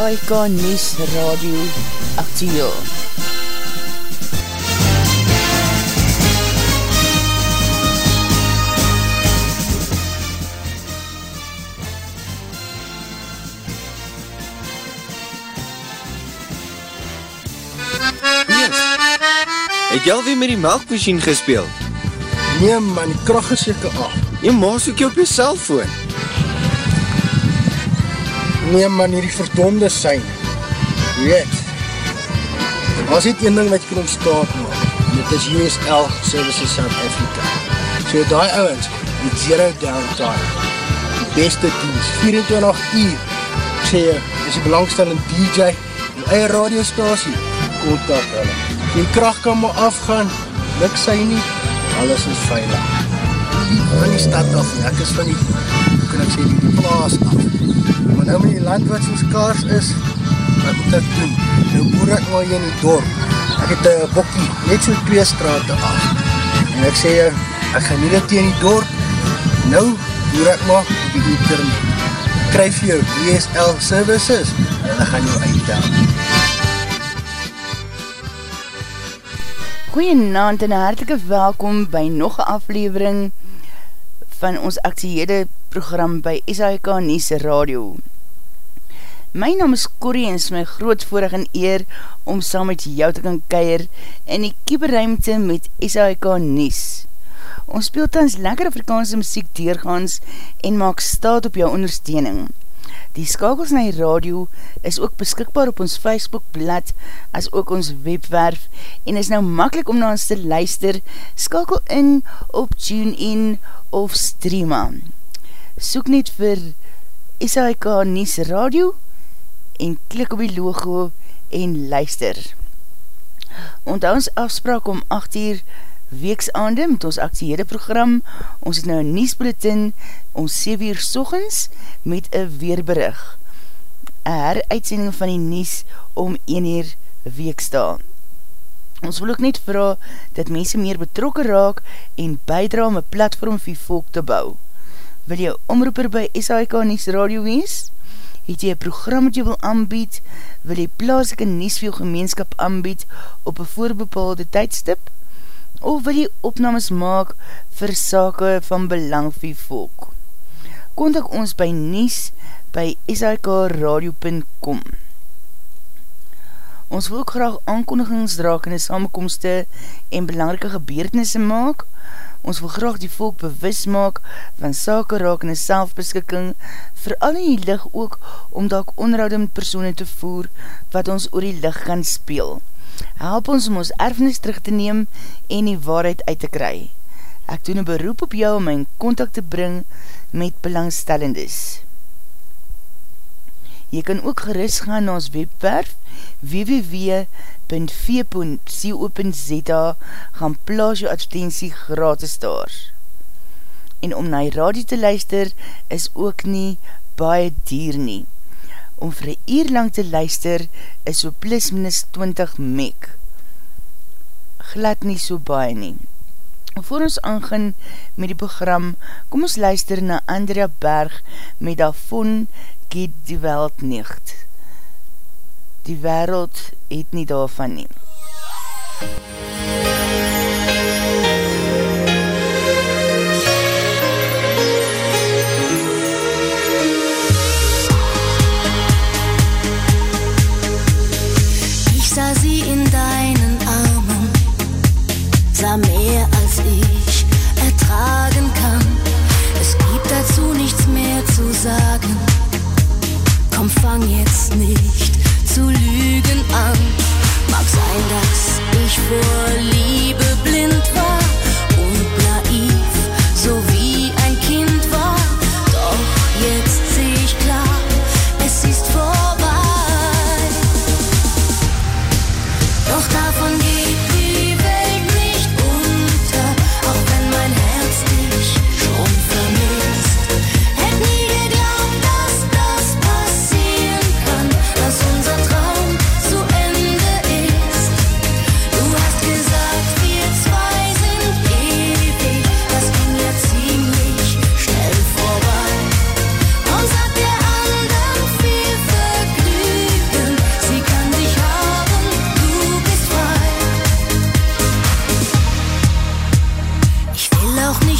SAIK News Radio Actiel. Het jy alweer met die melkmachine gespeeld? Nee man, die kracht is jyke af. Jy maas ook jy op jy cellfoon. Nee man, hierdie verdonde sein. Weet, was dit een ding wat jy kan ontstaat maak. Dit is USL Services South Africa. So die ouwens, die zero downtime. Die beste dienst, 24 uur. Ek sê jy, is die belangstellende DJ, die eie radiostasie, kontak hulle. Die kracht kan maar afgaan, luk sy nie, alles is veilig. Van die stad af, ek is van die, kan ek sê, die plaas af. Nou met die land wat soos kaars is, wat moet ek doen? Nou boer ek maar hier in die dorp. Ek het een bokkie, net so twee straten af. En ek sê, ek gaan nie dit in die dorp. Nou boer ek maar op die internet. Kryf jou DSL services en ek gaan jou uitdaan. Goeienaand en hartelike welkom by nog een aflevering van ons actiehede program by SAIK Nies Radio. My naam is Corrie en is my groot voorig en eer om saam met jou te kan keir in die kieberuimte met SAIK Nies. Ons speelt ons lekker Afrikaanse muziek deurgaans en maak staat op jou ondersteuning. Die skakels na die radio is ook beskikbaar op ons Facebookblad as ook ons webwerf en is nou makkelijk om na ons te luister, skakel in op TuneIn of Streama. Soek net vir SAIK Nies Radio en klik op die logo en luister. Onthou ons afspraak om 8 uur weeksaande met ons actiehede program. Ons het nou een nieuwsbulletin om 7 uur sochens met een weerberig. Een heruitsending van die nieuws om 1 uur weeksta. Ons wil ook net vraag dat mense meer betrokken raak en bijdra om een platform vir volk te bou. Wil jy omroeper by SAIK Nies Radio wees? Het jy een program wat jy wil aanbied? Wil jy plaaslike nies vir jou gemeenskap aanbied op een voorbepaalde tydstip? Of wil jy opnames maak vir sake van belang vir volk? Kontak ons by nies by sikradio.com Ons wil ook graag aankondigings draak in die samenkomste en belangrike gebeurtenisse maak, Ons wil graag die volk bewus maak van sake raak en selfbeskikking, vooral in die lig ook om daak onderhoud met persoene te voer wat ons oor die lig gaan speel. Help ons om ons erfenis terug te neem en die waarheid uit te kry. Ek doen een beroep op jou om my in contact te bring met belangstellendes. Jy kan ook gerust gaan na ons webwerf www.v.co.za gaan plaas jou advertentie gratis daar. En om na die radio te luister is ook nie baie dier nie. Om vir een uur lang te luister is so plus minus 20 meg. Glad nie so baie nie. Voor ons aangaan met die program, kom ons luister na Andrea Berg met Davon geht die Welt nicht. Die wereld het nie daarvan nie. for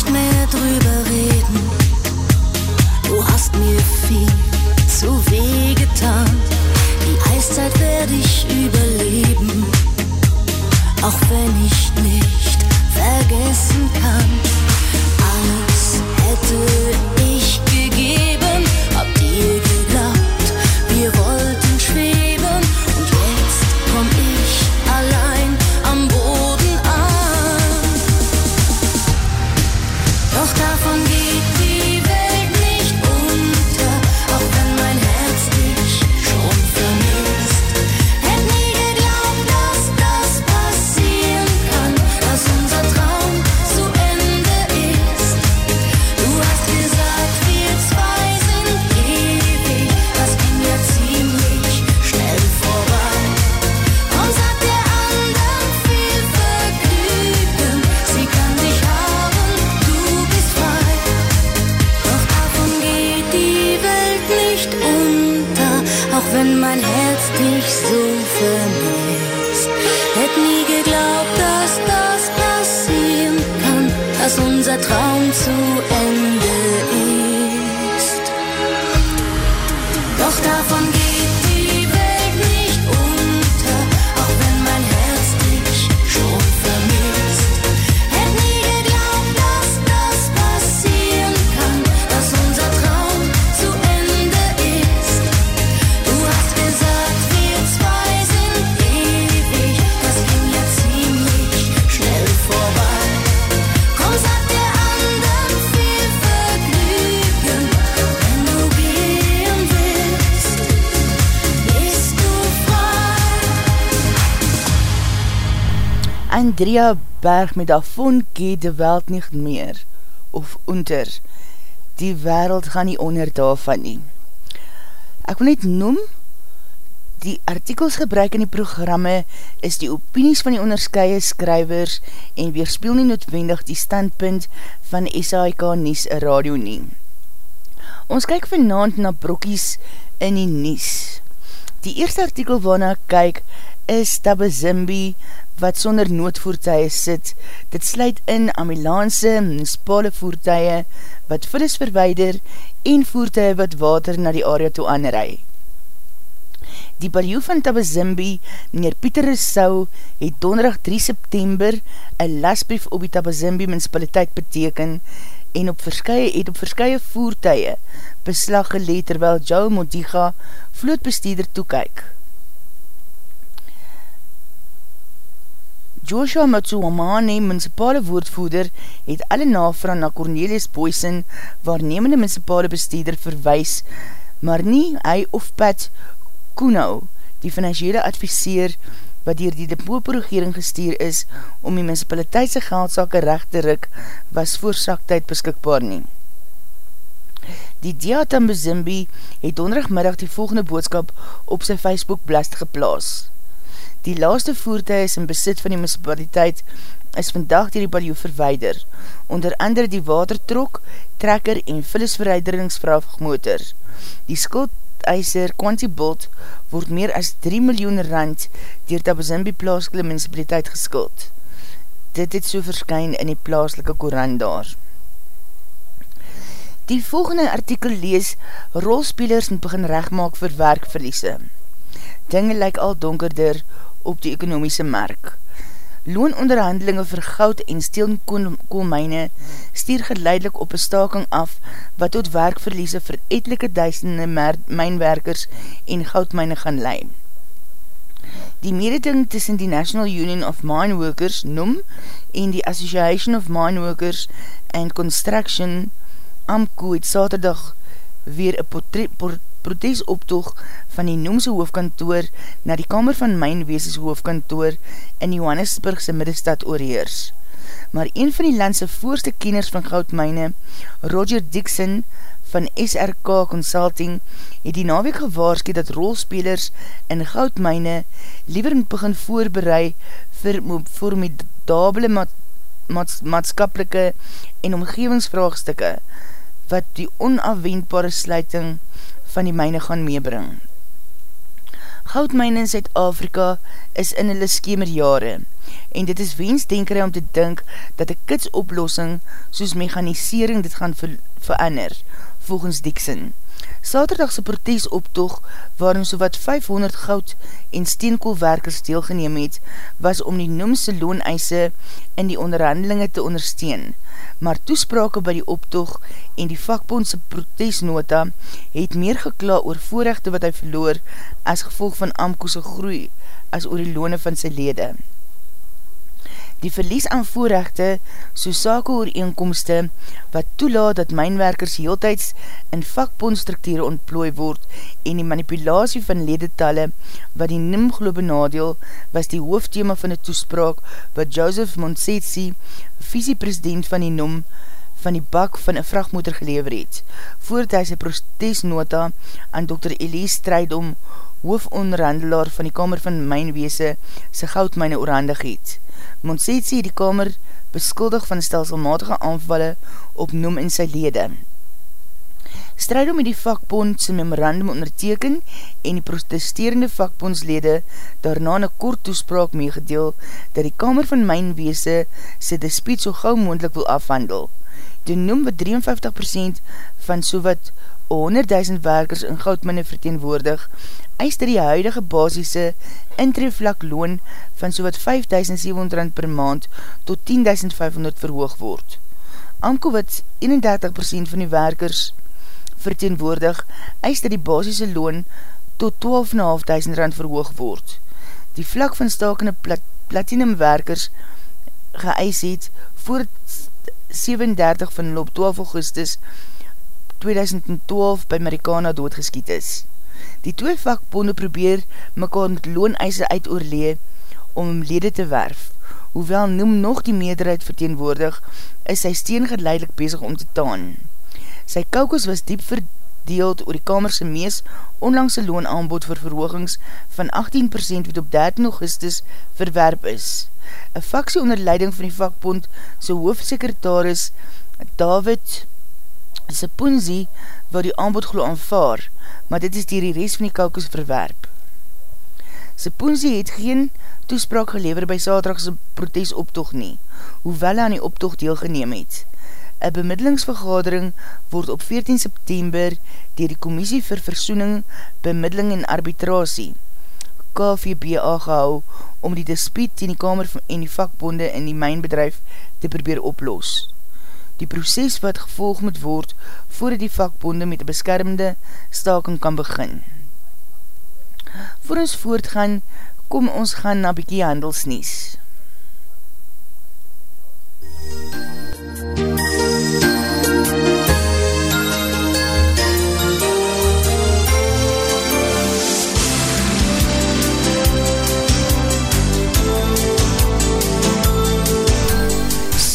nicht mehr drüber Andrea Berg met Davon geht de welt nicht meer, of unter. Die wereld gaan nie onder daarvan nie. Ek wil net noem, die artikels gebruik in die programme is die opinies van die onderskeie skrywers en weerspeel nie noodwendig die standpunt van SAIK Nies Radio nie. Ons kyk vanavond na brokkies in die Nies. Die eerste artikel waarna ek kyk is Tabazimbi wat sonder noodvoertuie sit. Dit sluit in ambulance, municipale voertuie wat vullis verweider en voertuie wat water na die area toe aanrui. Die barjoe van Tabazimbi, meneer Pieter Rousseau, het donderdag 3 September een lasbrief op die Tabazimbi municipaliteit beteken en op verskye, het op verskye voertuie beslag geleed terwyl Joe Modiga vlootbesteeder toekyk. Joshua Matsuamane, municipale woordvoeder, het alle navra na Cornelius Boysen, waarnemende municipale bestuurder, verwys, maar nie hy of Pat Kuno, die financiële adviseer, wat dier die depoopregering gestuur is, om die municipaliteitse geldsake recht te ruk, was voor saktyd beskikbaar nie. Die Diatam Bezimbi het donderigmiddag die volgende boodskap op sy Facebook blast geplaas. Die laaste voertuig is in besit van die municipaliteit is vandag dier die baljoe verweider, onder andere die watertrok, trekker en vullisverreideringsvraagmotor. Die skuldeiser Quanti Bolt word meer as 3 miljoen rand dier Tabazimbi plaaslike municipaliteit geskuld. Dit het so verskyn in die plaaslike korand daar. Die volgende artikel lees, rolspelers moet begin rechtmaak vir werkverliese. Dinge lyk al donkerder op die ekonomiese mark. Loononderhandelinge vir goud en steelkoolmijne stier geleidelik op een staking af wat tot werkverliese vir etelike duisende mijnwerkers en goudmijne gaan leid. Die mededing tussen die National Union of Mine Workers, NOM, en die Association of Mine Workers and Construction, AMCO, het saterdag weer een protesoptoog van die Noemse hoofdkantoor na die Kamer van Mijnweeses hoofdkantoor in Johannesburgse middestad oorheers. Maar een van die landse voorste kenners van goudmijne, Roger Dixon van SRK Consulting, het die naweek gewaarskie dat rolspelers in goudmijne liever moet begin voorberei vir formidabele maat, maat, maatskapelike en omgevingsvraagstukke wat die onafwendbare sluiting van die myne gaan meebring. Goudmijn in Zuid-Afrika is in hulle skemerjare en dit is wensdenkerij om te dink dat een kitsoplossing soos mechanisering dit gaan ver verander, volgens Dixon. Saterdagse protesoptoog waarin so wat 500 goud en steenkoolwerkers deelgeneem het, was om die noemse looneise in die onderhandelinge te ondersteun. Maar toesprake by die optoog en die vakbondse protesnota het meer gekla oor voorrechte wat hy verloor as gevolg van Amkoese groei as oor die loone van sy lede die verlies aan voorrechte so sake ooreenkomste wat toelaat dat mijnwerkers heeltijds in vakbondstrukture ontplooi word en die manipulatie van ledetalle wat die NIM geloof benadeel was die hoofdthema van die toespraak wat Joseph Monsetsi, visiepresident van die NIM, van die bak van een vrachtmotor gelever het, voordat hy sy protestnota aan Dr. Elise Strijdom, hoofonderhandelaar van die Kamer van Mijnweese, sy goudmijne oorhandig het. Monsetsi het die kamer beskuldig van stelselmatige aanvalle op noem in sy lede. Strijd om die vakbond sy memorandum onderteken en die protesterende vakbondslede daarna in kort toespraak meegedeel dat die kamer van mijnweese sy dispuut so gauw moendlik wil afhandel. Die noem wat 53% van so wat 100.000 werkers in goudminne verteenwoordig, eis dat die huidige basisse intrevlak loon van so wat 5.700 per maand tot 10.500 verhoog word. Amko wat 31% van die werkers verteenwoordig, eis dat die basisse loon tot 12.500 rand verhoog word. Die vlak van stakende plat platinum werkers geëis het voor 37 van loop 12 augustus 2012 by Marikana doodgeskiet is. Die twee vakbonde probeer mekaar met looneise uitoorlee om lede te werf. Hoewel noem nog die meerderheid verteenwoordig, is sy steen geleidelik bezig om te taan. Sy kaukus was diep verdeeld oor die kamerse mees onlangse loonaanbod vir verhoogings van 18% wat op 13 augustus verwerp is. Een faksie onder leiding van die vakbond sy hoofdsekretaris David Sepoenzi wil die aanbod glo aanvaar, maar dit is dier die rest van die kaukus verwerp. Sepoenzi het geen toespraak gelever by Sateragse protesoptocht nie, hoewel hy aan die optocht deelgeneem het. Een bemiddelingsvergadering word op 14 September dier die Commissie vir Versoening, Bemiddeling en Arbitrasie, KVBA gehou, om die dispuut in die Kamer en die vakbonde in die mijnbedrijf te probeer oplos die proces wat gevolg moet word voordat die vakbonde met die beskermde staking kan begin. Voor ons voortgaan, kom ons gaan na bykie handelsnies.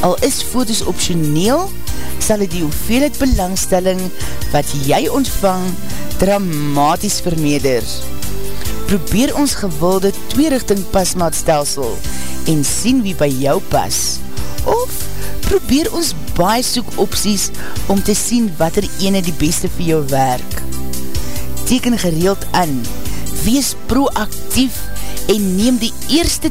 Al is foto's optioneel, sal het die hoeveelheid belangstelling wat jy ontvang dramatisch vermeder. Probeer ons gewilde tweerichting pasmaatstelsel en sien wie by jou pas. Of probeer ons baie soek opties om te sien wat er ene die beste vir jou werk. Teken gereeld aan, wees proactief en neem die eerste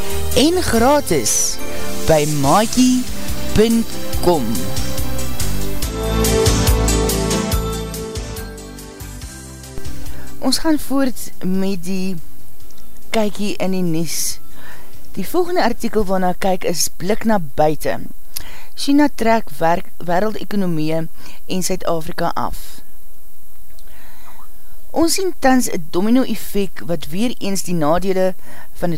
en gratis by maakie.com Ons gaan voort met die kykie in die nies. Die volgende artikel waarna kyk is blik na buiten. China trek wereldekonomie en Zuid-Afrika af. Ons sien tans een domino effect wat weer eens die nadele van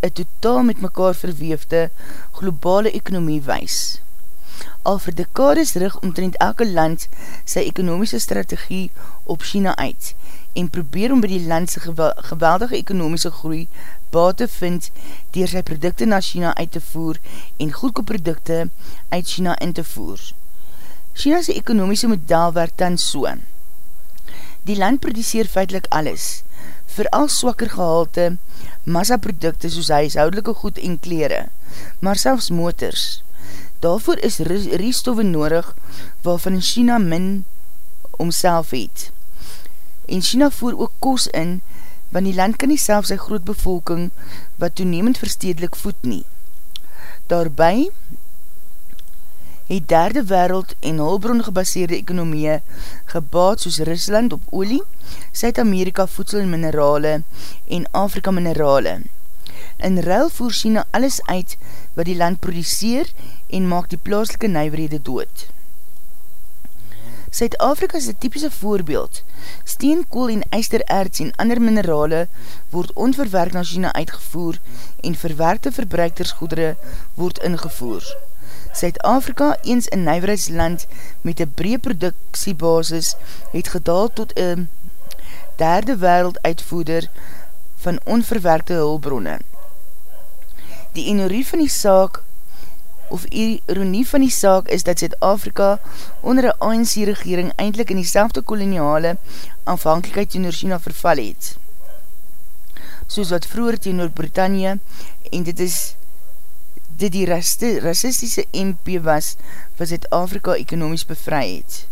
een totaal met mekaar verweefde globale ekonomie wees al vir dekades rig omtrent elke land sy ekonomiese strategie op China uit en probeer om by die landse geweldige ekonomiese groei baat te vind dier sy producte na China uit te voer en goedkoop producte uit China in te voer. China's ekonomiese model werk dan so. Die land produceer feitlik alles, vooral swakker gehalte, massaprodukte soos huishoudelike goed en kleren, maar selfs motors, Daarvoor is riestoffe nodig waarvan China min omself het. En China voer ook kos in, want die land kan nie self sy groot bevolking wat toenemend verstedelik voed nie. Daarby het derde wereld en hulbron gebaseerde ekonomie gebaat soos Rusland op olie, Zuid-Amerika voedsel en minerale en Afrika minerale. In ruil voer China alles uit wat die land produceer en maak die plaaslike nijverhede dood. Suid-Afrika is die typische voorbeeld. Steen, kool en eistererts en ander minerale word onverwerk na China uitgevoer en verwerkte verbruikersgoedere word ingevoer. Suid-Afrika, eens een nijverheidsland met een breed productiebasis, het gedaal tot een derde wereld uitvoeder van onverwerkte hulbronne. Die enorie van die saak of ironie van die saak is dat Zuid-Afrika onder een ANC-regering eindelijk in die selfde koloniale afhankelijkheid teenoor China verval het. Soos wat vroeger teenoor Britannia en dit is dit die racistische MP was wat Zuid-Afrika ekonomisch bevry het.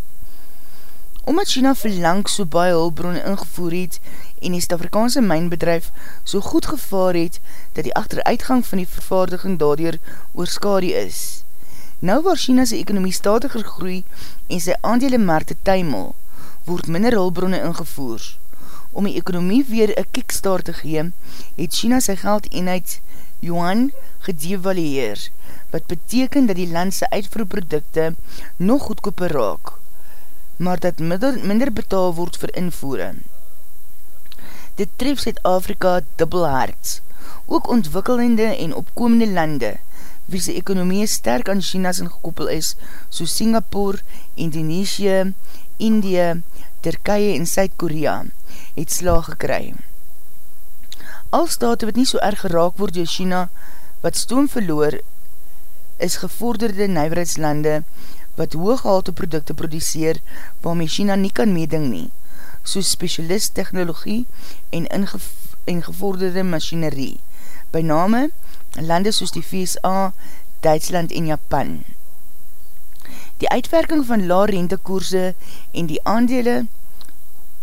Omdat China verlang so baie hulbronne ingevoer het en die Stafrikaanse mijnbedrijf so goed gevaar het dat die achteruitgang van die vervaardiging daardoor oorskadie is. Nou waar China sy ekonomie statiger groei en sy aandele markte tuimel, word minder hulbronne ingevoer. Om die ekonomie weer een kickstart te gee, het China sy geld eenheid yuan gedevalueer, wat beteken dat die land sy uitvoerprodukte nog goedkoper raak, maar dat minder betaal word vir invoering. Dit tref Zuid-Afrika dubbelhard. Ook ontwikkelende en opkomende lande, wie sy ekonomie sterk aan China's ingekoppel is, soos Singapore, Indonesië, Indië, Turkije en Zuid-Korea, het slaag gekry. Al state wat nie so erg geraak word door China, wat stoom verloor, is gevorderde nijverheidslande, wat hooggehalte producte produceer, waarmee China nie kan meeding nie, soos specialist technologie en, en gevorderde machinerie, by name lande soos die VSA, Duitsland en Japan. Die uitwerking van la rentekoerse en die aandele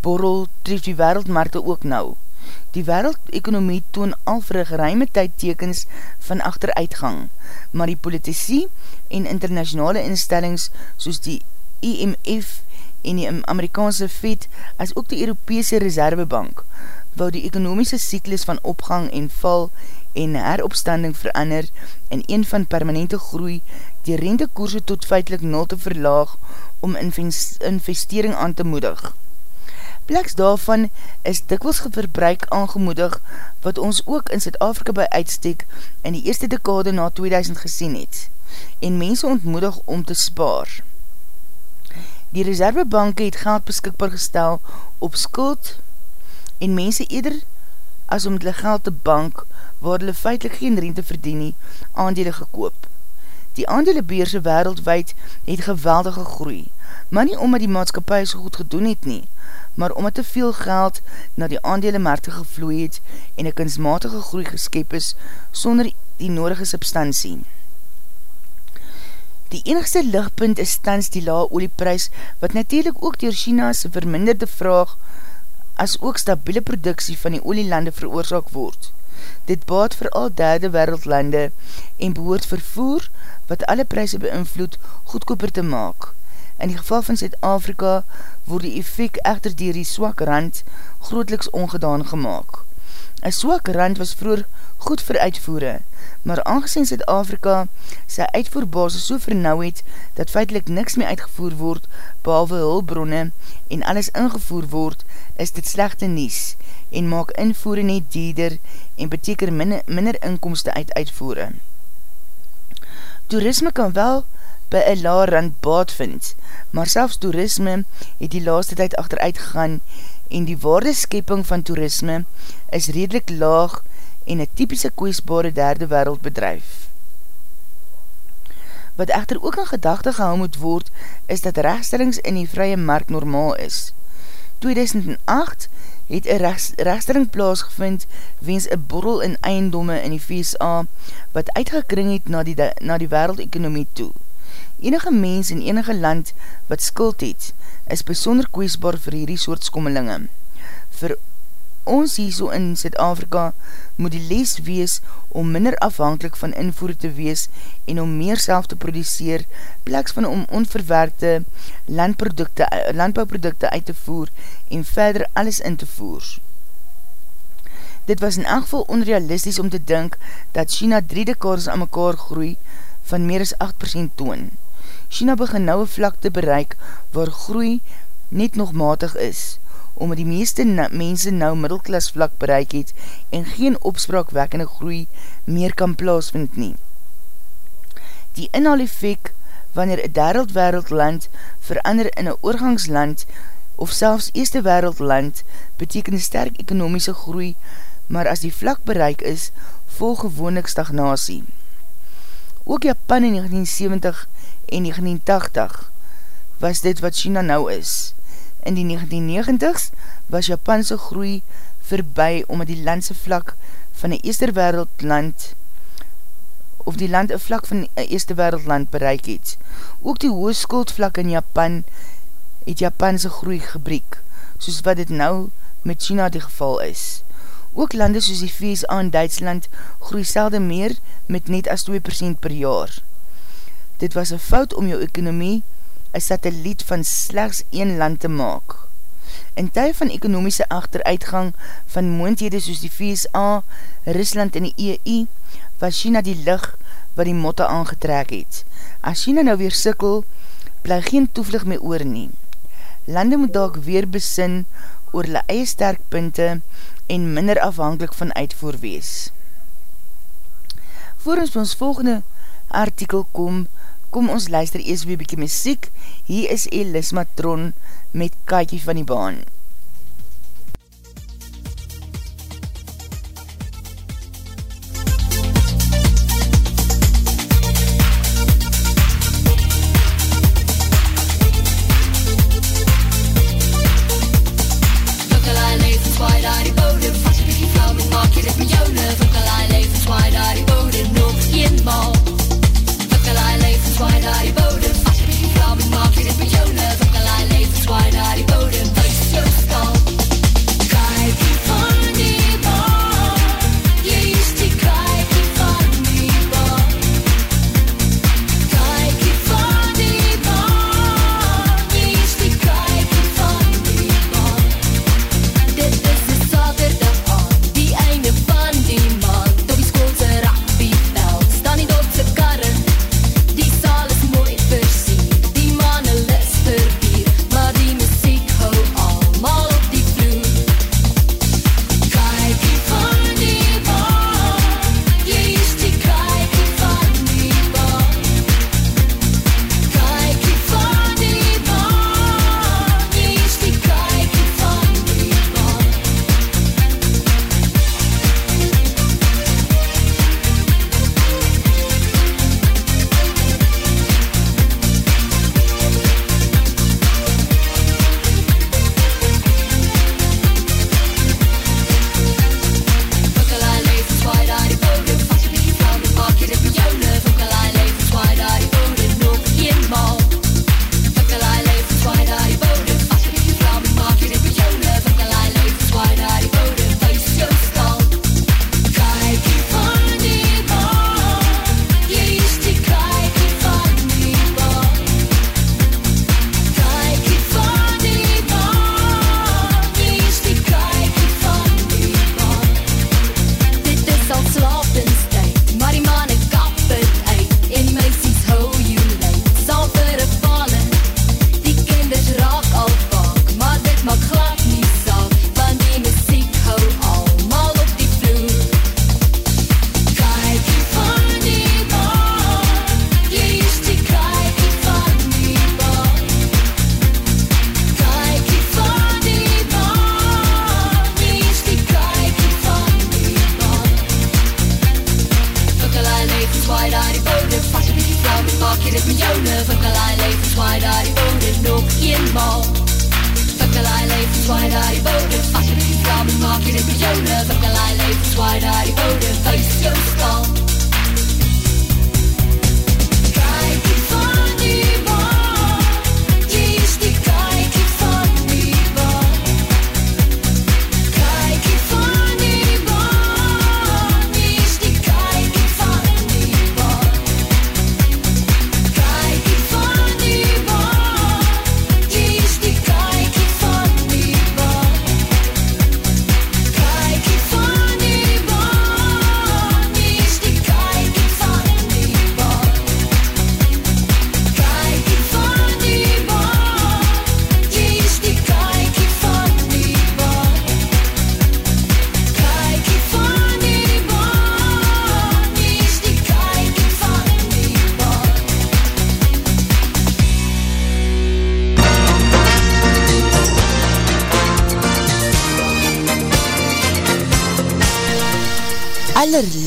borrel tref die wereldmarkte ook nou. Die wereldekonomie toon al vir geruime tyd tekens van achteruitgang, maar die politici en internationale instellings soos die IMF en die Amerikaanse Fed as ook die Europese Reservebank, wou die ekonomiese cyklus van opgang en val en heropstanding verander in een van permanente groei die rentekoerse tot feitlik nul te verlaag om investering aan te moedig. Pleks daarvan is dikwels geverbruik aangemoedig wat ons ook in Zuid-Afrika by uitstek in die eerste dekade na 2000 gesien het en mense ontmoedig om te spaar. Die reservebanke het geld beskikbaar gestel op skuld en mense eerder as om die geld te bank waar hulle feitlik geen rente verdien nie, aandele gekoop. Die aandelebeerse wereldwijd het geweldige groei, maar nie omdat die maatskapie so goed gedoen het nie, maar omdat te veel geld na die aandelemarkte gevloei het en een kunstmatige groei geskep is sonder die nodige substantie. Die enigste lichtpunt is stans die lae olieprys, wat natuurlijk ook door China's verminderde vraag as ook stabiele produksie van die olielande veroorzaak word. Dit baat vir al derde wereldlande en behoort vervoer wat alle prijse beïnvloed goedkoper te maak. In die geval van Zuid-Afrika word die effect echter dier die swak rand grootliks ongedaan gemaakt. Een swak rand was vroeger goed vir uitvoere, maar aangezien Zuid-Afrika sy uitvoerbasis so vernauw het, dat feitelijk niks meer uitgevoer word, behalwe hulbronne en alles ingevoer word, is dit slechte nies en maak invoere net dieder en beteken minder, minder inkomste uit uitvoere. Toerisme kan wel by een laar rand baat vind, maar selfs toerisme het die laaste tyd achteruit gegaan en die waardeskepping van toerisme is redelijk laag en een typische kwestbare derde wereld bedrijf. Wat echter ook in gedachte gehou moet word, is dat rechtstellings in die vrye markt normaal is. 2008 het een rechtstelling plaasgevind wens een borrel in eiendomme in die VSA wat uitgekring het na die, na die wereldekonomie toe. Enige mens in enige land wat skuld het, is besonder kwestbaar vir hierdie soort skommelinge. Vir ons hierso in Zuid-Afrika moet die les wees om minder afhankelijk van invoer te wees en om meer self te produceer, pleks van om onverwerkte landprodukte, landbouwprodukte uit te voer en verder alles in te voer. Dit was in elk geval onrealistisch om te dink dat China drie dekades aan mekaar groei van meer as 8% toon. China begin nou een vlak te bereik waar groei net nog matig is, omdat die meeste mense nou middelklas vlak bereik het en geen opspraakwekkende groei meer kan plaasvind nie. Die inhaal effect wanneer een derde wereldland verander in een oorgangsland of selfs eerste wereldland beteken sterk ekonomische groei, maar as die vlak bereik is, vol gewoonlik stagnasie. Ook Japan in 1970 en 1980 was dit wat China nou is. In die 1990s was Japanse groei verby omdat die landse vlak van die eerste wereldland of die land een vlak van die eerste wereldland bereik het. Ook die hoge skuldvlak in Japan het Japanse groei gebreek, soos wat dit nou met China die geval is. Ook lande soos die VSA en Duitsland groei selde meer met net as 2% per jaar. Dit was een fout om jou ekonomie een satelliet van slechts een land te maak. In tyd van ekonomiese achteruitgang van moonthede soos die VSA, Rusland en die EU, was China die lig wat die motte aangetrek het. As China nou weer sikkel, bly geen toevlug mee oor nie. Lande moet dalk weer besin oor hulle eie sterkpunte en minder afhankelijk van uitvoer wees. Voor ons ons volgende artikel kom, kom ons luister eers weer bykie muziek. Hier is Elis Matron met Kaatje van die Baan.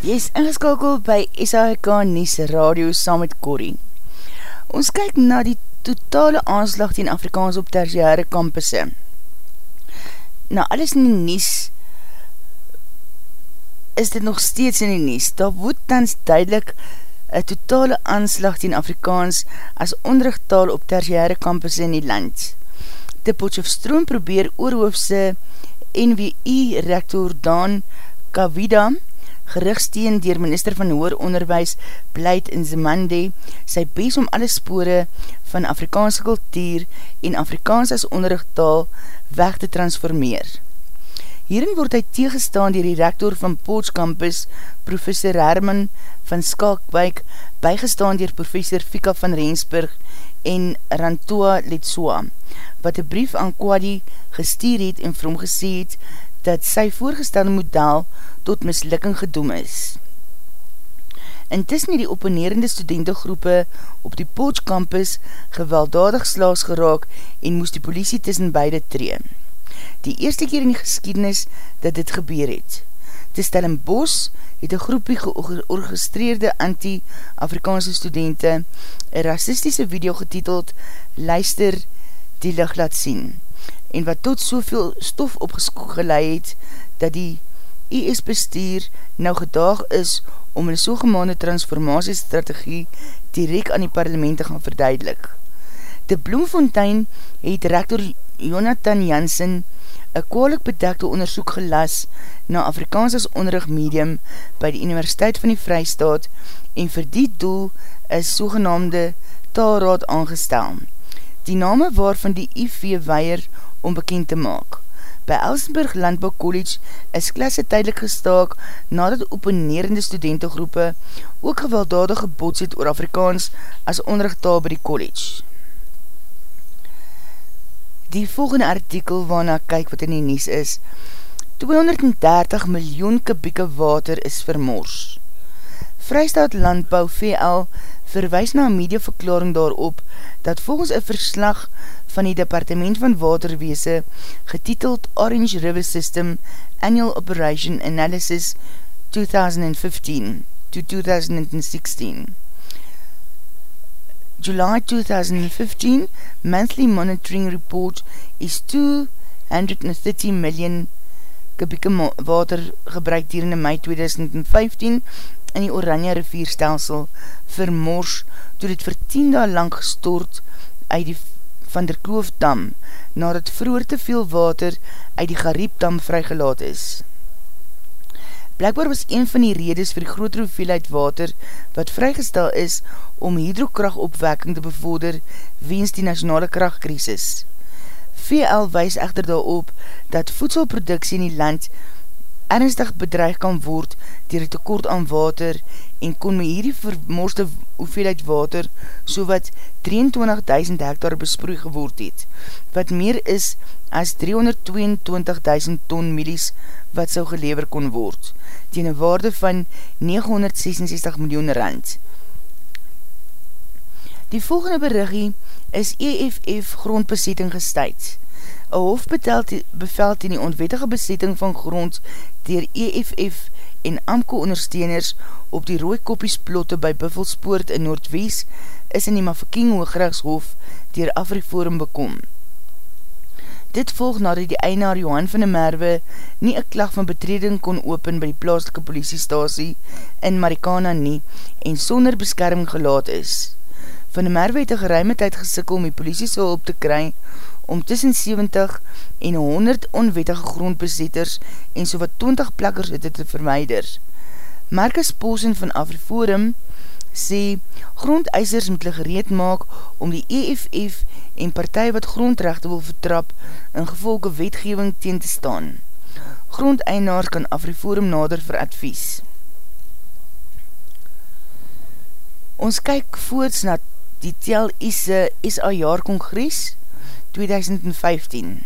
Jy is ingeskakeld by SAIK Nies Radio saam met Corrie. Ons kyk na die totale aanslag teen Afrikaans op tertiare kampusse. Na alles in die Nies is dit nog steeds in die Nies. Daar woed tans duidelik een totale aanslag teen Afrikaans as onderrichttaal op tertiare kampusse in die land. De Potjofstroom probeer oorhoofse NWI rector Dan Kavida gerigsteen dier minister van Hoor Onderwijs Blyd in Zemande sy bes om alle spore van Afrikaanse kultuur en Afrikaans as onderrichttaal weg te transformeer. Hierin word hy tegestaan dier die rektor van Poots Campus, professor Herman van Skalkwijk, bygestaan dier professor Fika van Rensburg en Rantoa Letsoa, wat een brief aan Kwadi gestuur het en vir hom gesê het dat sy voorgestelde model tot mislukking gedoem is. Intussen het die opponerende studentengroepe op die Poach campus gewelddadig slaas geraak en moes die politie tussen beide tree. Die eerste keer in die geschiedenis dat dit gebeur het. Te stel in Bos het een groepie georgestreerde anti-Afrikaanse studenten een racistische video getiteld Luister die licht laat sien en wat tot soveel stof opgeskoek geleid het, dat die IS bestuur nou gedaag is om een sogemaande transformatiestrategie direct aan die parlement te gaan verduidelik. De Bloemfontein het rector Jonathan Janssen een kwaalik bedekte onderzoek gelas na Afrikaans as onderrig medium by die Universiteit van die Vrijstaat en vir die doel is sogenaamde taalraad aangestel. Die name waarvan die IV weier om bekend te maak. By Elsenburg Landbouw College is klasse tydelik gestaak nadat opponerende studentengroepe ook gewelddadig gebots het oor Afrikaans as onderrichttaal by die college. Die volgende artikel waarna kyk wat in die nies is 230 miljoen kubieke water is vermors. Vrystaat Landbouw VL verwijs na mediaverklaring daarop dat volgens een verslag van die Departement van Waterweese getiteld Orange River System Annual Operation Analysis 2015 to 2016. July 2015 monthly monitoring report is 230 million kubieke water gebruik hier in mei 2015 in die Oranje rivierstelsel vermors toe dit vir 10 daal lang gestort uit die van der Kloofdam nadat vroeger te veel water uit die Gariepdam vrygelaat is. Blijkbaar was een van die redes vir die grotere hoeveelheid water wat vrygestel is om hydrokrachtopwekking te bevorder weens die nationale krachtkrisis. VL wees echter daarop dat voedselproduksie in die land ernstig bedreig kan word dier die tekort aan water en kon met hierdie vermoorde hoeveelheid water so wat 23.000 hektar besproei geword het, wat meer is as 322.000 ton milies wat sou gelever kon word, teen een waarde van 966 miljoen rand. Die volgende berigie is EFF grondbesetting gestuid. Een hof bevel teen die ontwettige besetting van grond dier EFF en AMCO ondersteuners op die rooikoppies plotte by Buffelspoort in Noordwies is in die Mafeking Hoogrechtshof dier Afriforum bekom. Dit volg nadat die einaar Johan van der Merwe nie een klag van betreding kon open by die plaaslike politiestasie in Marikana nie en sonder beskerming gelaat is. Van der Merwe het een geruime tyd gesikkel om die politie so op te kry om tussen 70 en 100 onwettige grondbezetters en so wat 20 plakkers het te vermeider. Marcus Posen van Afriforum sê grondeisers moet hulle gereed maak om die EFF en partij wat grondrechte wil vertrap in gevolge wetgeving teen te staan. Grondeinaars kan Afriforum nader vir advies. Ons kyk voorts na die Tel Isse SA Jaar Kongres 2015.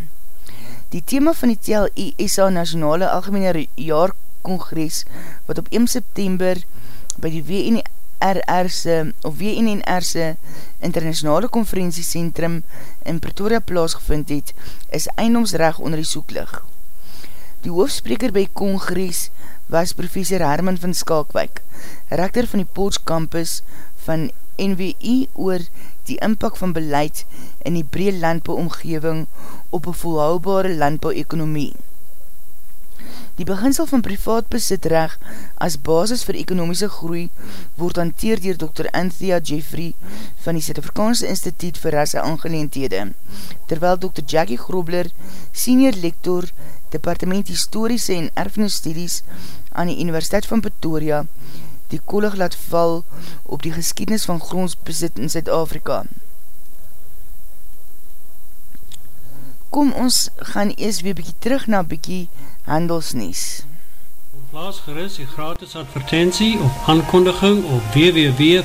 Die thema van die Tel Isse Nationale Algemene Jaar Kongres wat op 1 September by die WNR WNR'se of WNNR'se internationale konferentiecentrum in Pretoria plaasgevind het, is eindomsreg onder die soeklig. Die hoofspreker by Kongres was professor Herman van Skalkwijk, rektor van die Pots Campus van NWI oor die inpak van beleid in die breed landbouomgeving op een volhoubare landbouekonomie. Die beginsel van privaat besitreg as basis vir ekonomiese groei word hanteer dier Dr. Anthea Jeffrey van die Zuid-Afrikaanse Instituut vir Rasse Aangeleenthede, terwyl Dr. Jackie Grobler, senior lector, Departement Historische en Erfenisstudies aan die Universiteit van Pretoria, die kolig laat val op die geskiednis van grondsbesit in Zuid-Afrika. Kom ons gaan eers weer bykie terug na bykie handelsnies. Plaas gerust die gratis advertentie op aankondiging op www.v.co.za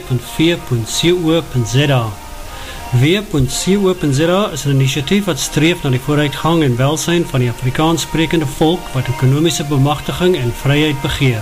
W.co.za is een initiatief wat streef na die vooruitgang en welsijn van die Afrikaans sprekende volk wat ekonomische bemachtiging en vryheid begeer,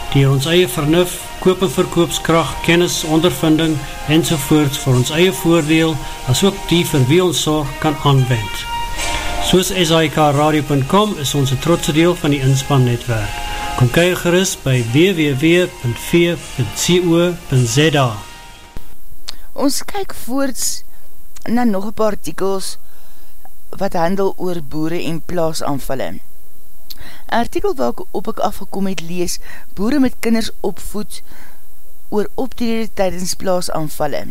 die ons eie vernuf, koop en verkoopskracht, kennis, ondervinding en sovoorts vir ons eie voordeel as ook die vir wie ons zorg kan aanwend. Soos SIKRadio.com is ons een trotse deel van die inspannetwerk. Kom kyk gerust by www.v.co.za Ons kyk voorts na nog een paar artikels wat handel oor boere en plaasanvalle. Een artikel wat op ek afgekom het lees, boere met kinders opvoed oor optrede tydens plaasanvalle.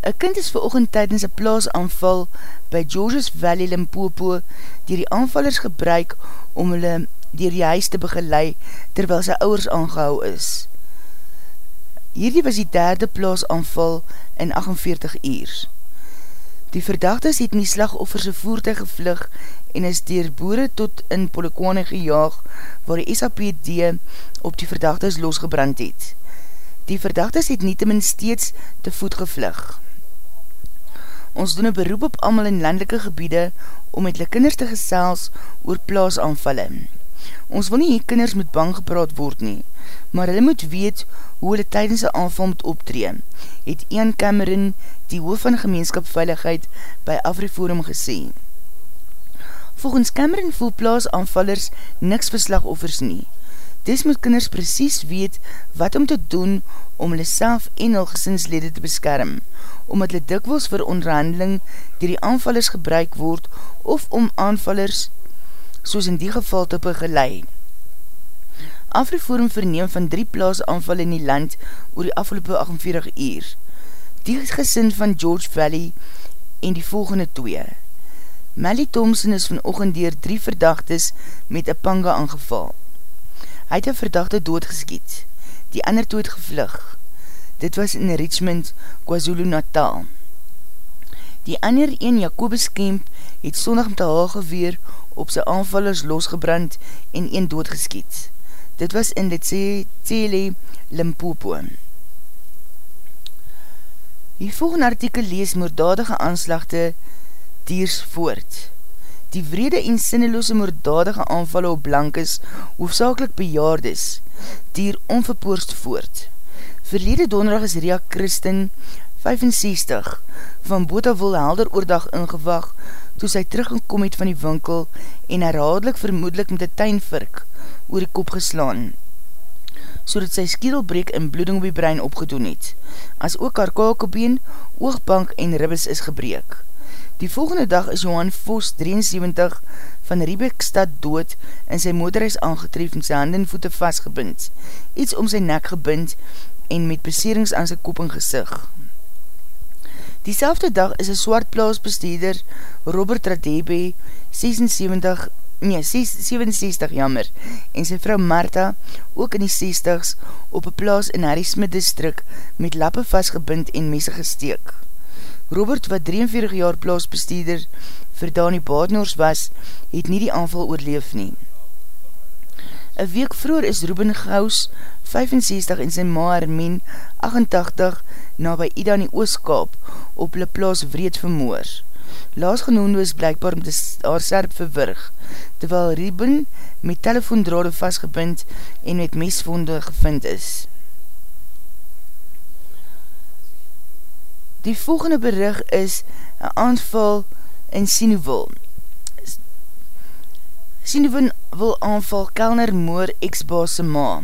Een kind is veroogend tydens een plaasanval by Georges Valley Limpopo die die aanvallers gebruik om hulle dier die huis te begelei terwyl sy ouwers aangehou is. Hierdie was die derde plaas aanval in 48 uur. Die verdachtes het in die slagofferse voertuig gevlug en is dier boere tot in Polokwane gejaag waar die SAPD op die verdachtes losgebrand het. Die verdachtes het nie te min steeds te voet gevlug. Ons doen een beroep op amal in landelike gebiede om met die kinders te gesels oor plaas aanvallen. Ons wil nie hier kinders moet bang gepraat word nie, maar hulle moet weet hoe hulle tydens een aanval moet optree, het Ian Cameron, die hoof van gemeenskapveiligheid, by Afriforum gesê. Volgens Cameron voel plaas aanvallers niks verslagoffers nie. Dis moet kinders precies weet wat om te doen om hulle self en hul gesinslede te beskerm, omdat hulle dikwels vir onderhandeling die die aanvallers gebruik word of om aanvallers soos in die geval te begelei. Afriforum verneem van drie plaas aanval in die land oor die afgelopen 48 uur. Die gesin van George Valley en die volgende twee. Melly Thompson is vanochtend dier drie verdachtes met een panga aangeval. Hy het een verdachte doodgeskiet. Die ander het gevlug. Dit was in Richmond, KwaZulu Natal. Die ander een, Jacobus Kemp, het sondag met een hageweer op sy aanvallers losgebrand en een doodgeskiet. Dit was in dit Tsele Limpopo. Die volgende artikel lees moordadige aanslagte diers voort. Die vrede en sinneloose moordadige aanvalle op blankes, hoofdzakelik bejaardes, dier onverpoorst voort. Verlede donderdag is Ria Christen 65 van Botawol helder oordag ingewag toe sy teruggekom het van die winkel en herhaaldelik vermoedelijk met die tuinvirk oor die kop geslaan so dat sy skiedelbreek en bloeding op die brein opgedoen het, as ook haar kakebeen, oogbank en ribbes is gebreek. Die volgende dag is Johan Vos 73 van Riebekstad dood en sy motor is aangetref met sy hand en voete vastgebind, iets om sy nek gebind en met beserings aan sy kop en gezicht. Diezelfde dag is een swartplaasbesteder Robert Radebe 76, nee, 67 jammer en sy vrou Martha ook in die 60s op een plaas in Harry Smith district met lappe vastgebind en messe gesteek. Robert wat 43 jaar plaasbesteder vir Dani Badenoors was, het nie die aanval oorleef nie. Een week vroeger is Ruben Gauss 65 en sy ma Hermien 88 na by Ida in die Ooskaap op hulle plaas wreed vermoor. Laas genoemde is blijkbaar om haar serp verwirg, terwyl Ruben met telefoondrade vastgebind en met mesvonde gevind is. Die volgende berig is een aanval in Sinuville. Sinuville wil aanval Kelner Moor ex-baas ma.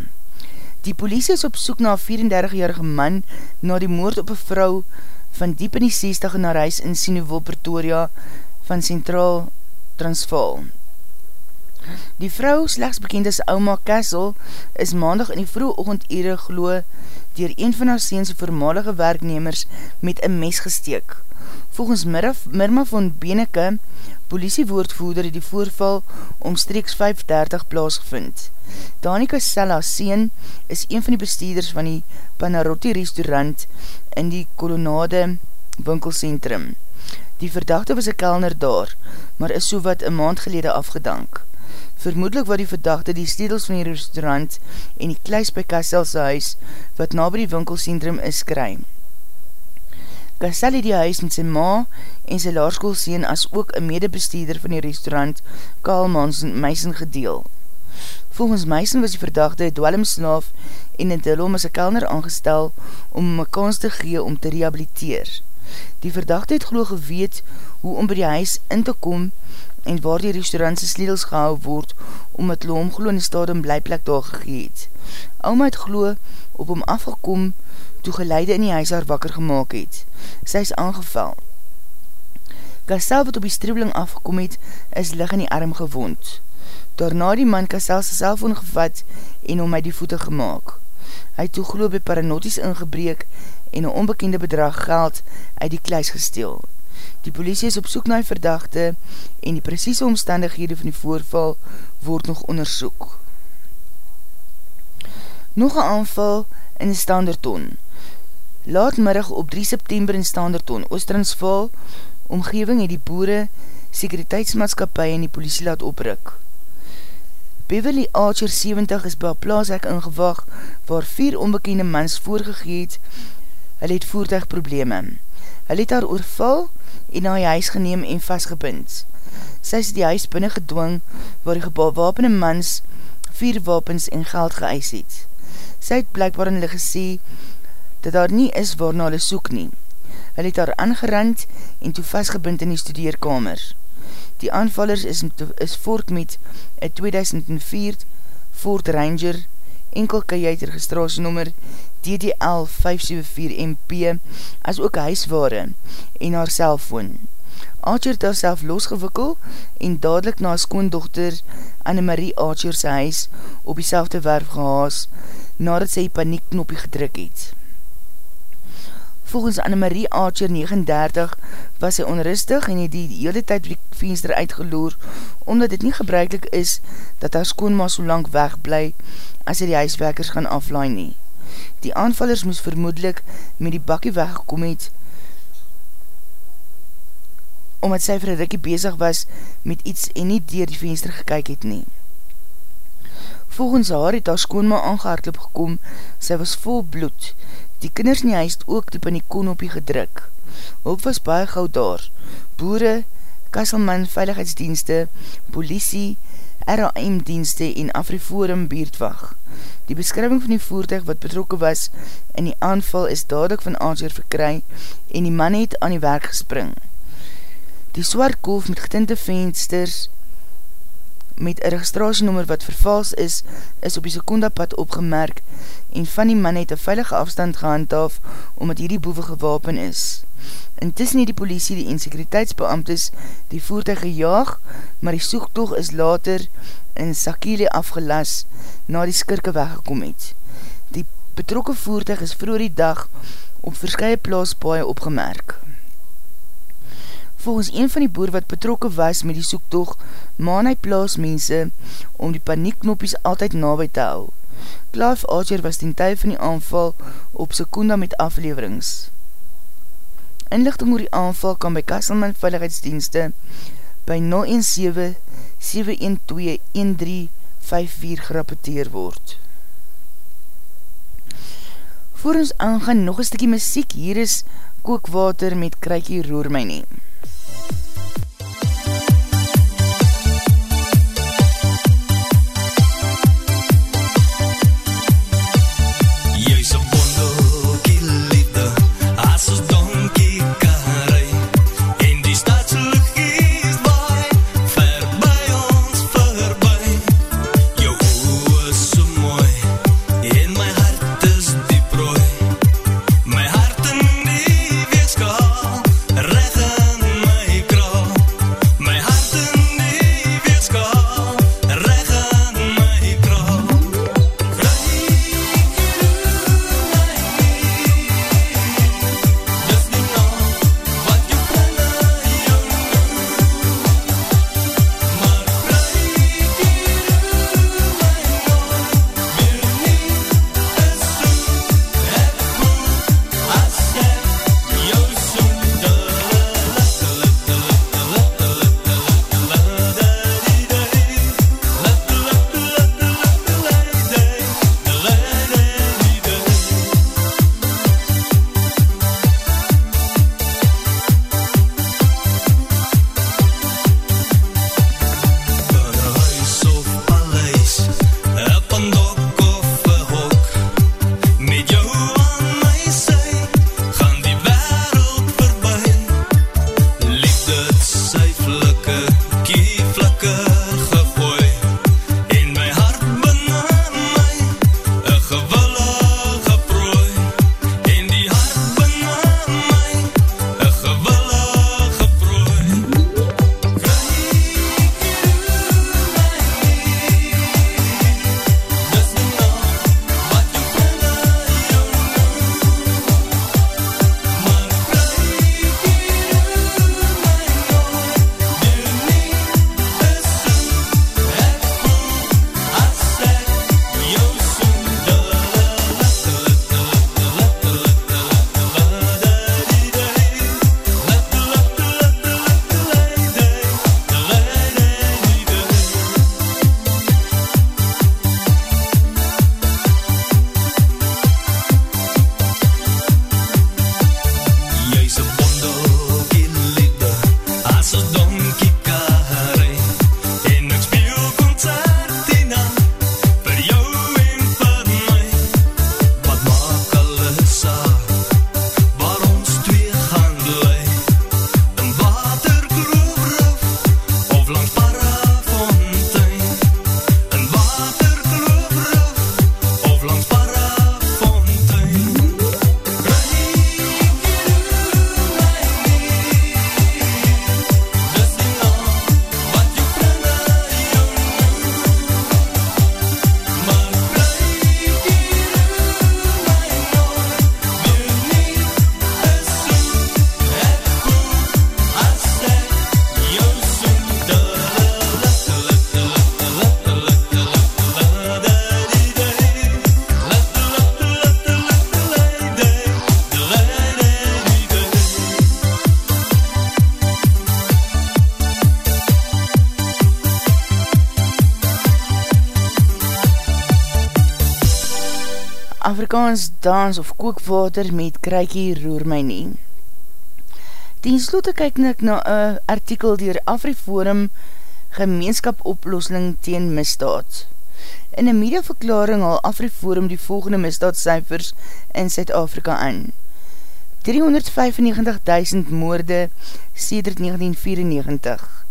Die politie is op soek na 34-jarige man na die moord op een vrou van diep in die 60 in haar huis in Sinuville, Pretoria van Centraal Transvaal. Die vrou, slechts bekend as Oma Kessel, is maandag in die vroege ochend ere geloo dier een van haar seense voormalige werknemers met een mes gesteek. Volgens Mirma van Beneke, politiewoordvoerder het die voorval omstreeks 530 plaasgevind. Danica Sella Seen is een van die bestuurders van die Panarotti restaurant in die Kolonade winkelcentrum. Die verdachte was een kelner daar, maar is so wat een maand gelede afgedank. Vermoedelijk wat die verdachte die stedels van die restaurant en die kluis by Kasselse huis, wat na by die winkelcentrum is, kry. Kassel het die huis met sy ma en sy laarskoolseen as ook een medebesteeder van die restaurant Karl Meisen gedeel. Volgens Meisen was die verdachte dwelmslaaf en het hulle om as een kelner aangestel om my kans te gee om te rehabiliteer. Die verdachte het geloof geweet hoe om by die huis in te kom en waar die restaurantse sledels gehou word om het loom geloof in die stadium blijplek daar gegeet. Alma het geloof op hom afgekom toe geleide in die huis haar wakker gemaakt het. Sy is aangeval. Kassel wat op die striebeling afgekom het, is lig in die arm gewond. Daarna die man Kassel sy cellfoon gevat en om my die voete gemaakt. Hy toe geloof by paranoties ingebreek en een onbekende bedrag geld uit die kluis gesteel. Die politie is op soek na die verdachte en die precieze omstandighede van die voorval word nog onderzoek. Nog een aanval in die standerton laatmiddag op 3 September in Standerton, Oostransval, omgeving het die boere, sekuriteitsmaatskapie en die politie laat opruk. Beverly Archer 70 is by plaashek ingewag waar vier onbekende mans voorgegeet, hy het voertuigprobleme. Hy het haar oorval en na die huis geneem en vastgebind. Sy is die huis binnen gedwong waar die gewapende mans vier wapens en geld geëis het. Sy het blijkbaar in hulle gesê dat daar nie is waarna hulle soek nie. Hulle het daar aangerand en toe vastgebind in die studeerkamer. Die aanvallers is, is voort met een 2004 Ford Ranger enkel kajuit registratienummer DDL 574MP as ook huisware en haar cellfoon. Archer het self losgewikkel en dadelijk na skoondochter Annemarie Archer sy huis op die selfde werf gehaas nadat sy paniek knoppie gedruk het. Volgens Annemarie Archer 39 was sy onrustig en het die hele tyd die venster uitgeloor omdat dit nie gebruikelijk is dat haar skoonma so lang wegblij as hy die huiswerkers gaan aflaai nie. Die aanvallers moes vermoedelijk met die bakkie weggekom het omdat sy vir een rikkie bezig was met iets en nie dier die venster gekyk het nie. Volgens haar het haar skoonma aangehaardloop gekom, sy was vol bloed. Die kinders in die huis ook diep in die konopie gedruk. Hulp was baie gauw daar. Boere, Kasselman, Veiligheidsdienste, Politie, RAM-dienste en Afriforum beerdwag. Die beskrywing van die voertuig wat betrokken was in die aanval is dadelijk van aansweer verkry en die man het aan die werk gespring. Die swart golf met getinte vensters met een registratienummer wat vervals is, is op die sekundapad opgemerk en van die man het een veilige afstand gehandhaaf omdat hierdie boeve gewapen is. Intussen het die politie die en sekuriteitsbeamtes die voertuig gejaag, maar die soektoog is later in Sakile afgelas na die skirke weggekom het. Die betrokke voertuig is vroeg die dag op verskye plaaspaie opgemerk. Volgens een van die boer wat betrokke was met die soektoog, maan hy plaasmense om die paniekknoppies altyd nabij te hou. Clive Archer was ten tyd van die aanval op Sekunda met afleverings. Inlichting oor die aanval kan by Kasselman Veiligheidsdienste by 017-712-1354 gerapporteer word. Voor ons aangaan nog een stikkie muziek, hier is kookwater met kruikie roer my neem. Afrikaans dans of kookwater met kruikie roer my nie. Ten slotte kyk ek na een artikel dier Afriforum gemeenskap oplossing teen misdaad. In een mediaverklaring haal Afriforum die volgende misdaadcijfers in Zuid-Afrika aan. 395.000 moorde sedert 1994,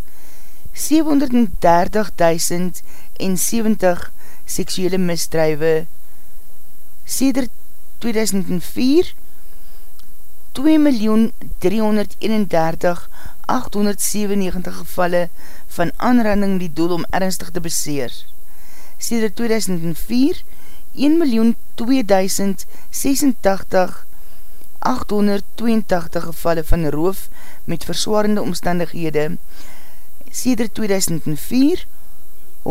730.070 seksuele misdrijwe sedert 2004, 2.331.897 gevalle van aanranding die doel om ernstig te beseer. Sedert 2004, 1.002.086 882 gevalle van roof met verswarende omstandighede. Seder 2004, 136.953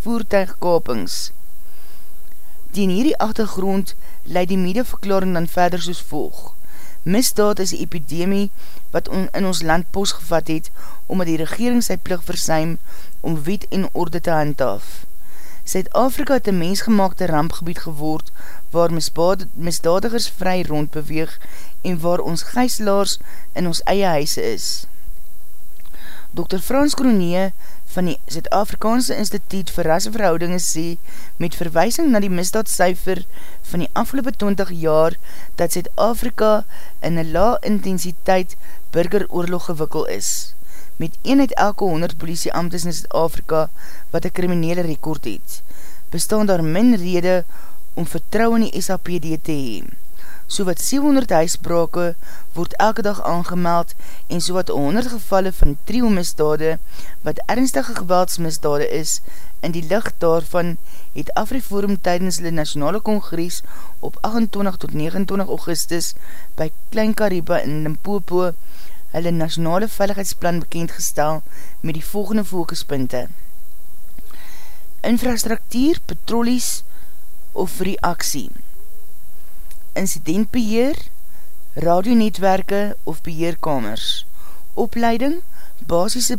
voertuigkapings. Die in hierdie achtergrond leid die medeverklaring dan verder soos volg. Misdaad is die epidemie wat on, in ons land posgevat het, omdat die regering sy plig versuim om wet en orde te handhaaf. Zuid-Afrika het een mensgemaakte rampgebied geword waar misdadigers vry rondbeweeg en waar ons gijslaars in ons eie huise is. Dr. Frans Kroenee van die Zuid-Afrikaanse Instituut vir Rasseverhoudinge sê met verwysing na die misdaadcijfer van die afgelopen 20 jaar dat Zuid-Afrika in een la intensiteit burgeroorlog gewikkel is met 1 uit elke 100 politieamtes in Zuid-Afrika wat een kriminele rekord het, bestaan daar min rede om vertrouw in die SAPD te hee. So wat 700 huisbrake word elke dag aangemeld en so wat 100 gevalle van trio misdade wat ernstige geweldsmisdade is, in die licht daarvan het Afriforum tydens die Nationale Congres op 28 tot 29 augustus by Klein Kariba in Limpopo hulle nationale veiligheidsplan bekendgestel met die volgende fokuspunte. Infrastructuur, petrolies of reaksie. Incidentbeheer, radionetwerke of beheerkamers. Opleiding, basisse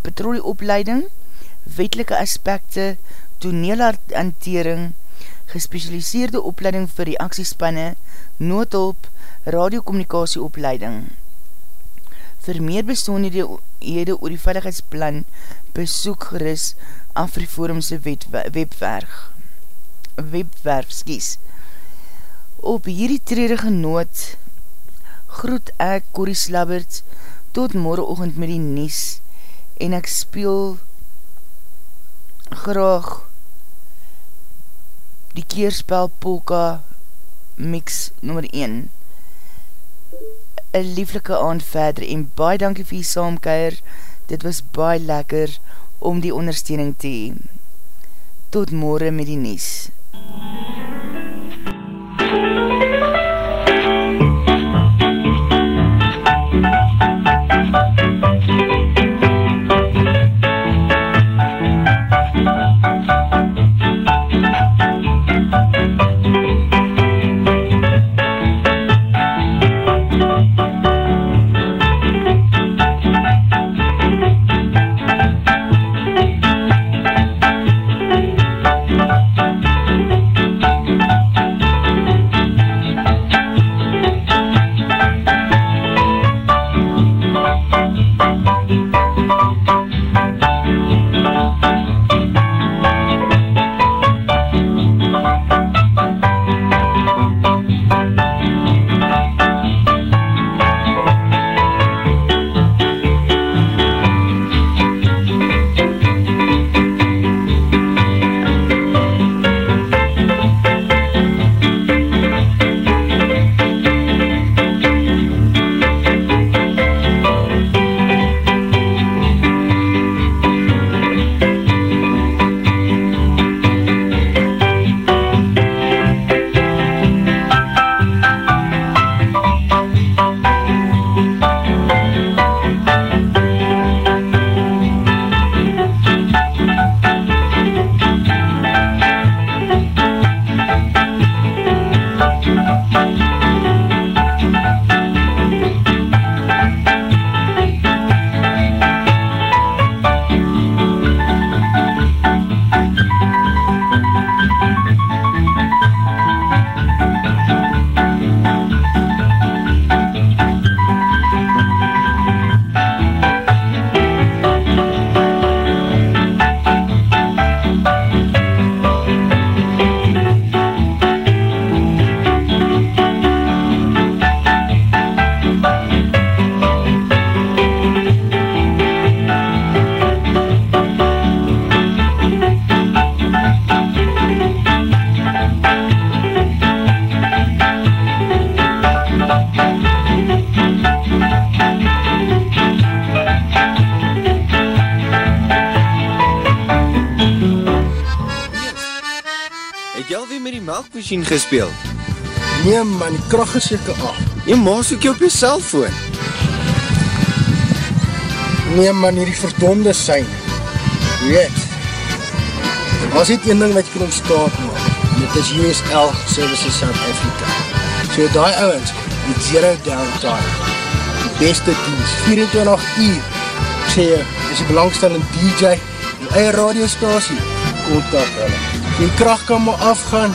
petrolieopleiding, wetelike aspekte, toneelhantering, gespecialiseerde opleiding vir reaksiespanne, noodhulp, radiocommunicatieopleiding. Vir meer bestonderhede oor die veiligheidsplan besoek geris Afriforumse webwerf. Webwerf, skies. Op hierdie tredige noot groet ek Corrie Slabbert tot morgenochtend met die Nies en ek speel graag die keerspel Polka mix nummer 1 een lieflike aand verder en baie dankie vir die saamkeier, dit was baie lekker om die ondersteuning te hee. Tot morgen met die nies. met die melkmachine gespeeld? Nee man, die kracht is jyke af. Jy maas ook jy op jy cellfoon. Nee man, hierdie verdonde sein. Weet, as dit een ding wat jy kan ontstaan maak, en dit is USL Services South Africa. So die ouwens, die zero downtime, die beste dienst, 24 uur, ek sê jy, is die belangstellende DJ, die eie radiostasie, kontak hulle. Die kracht kan maar afgaan,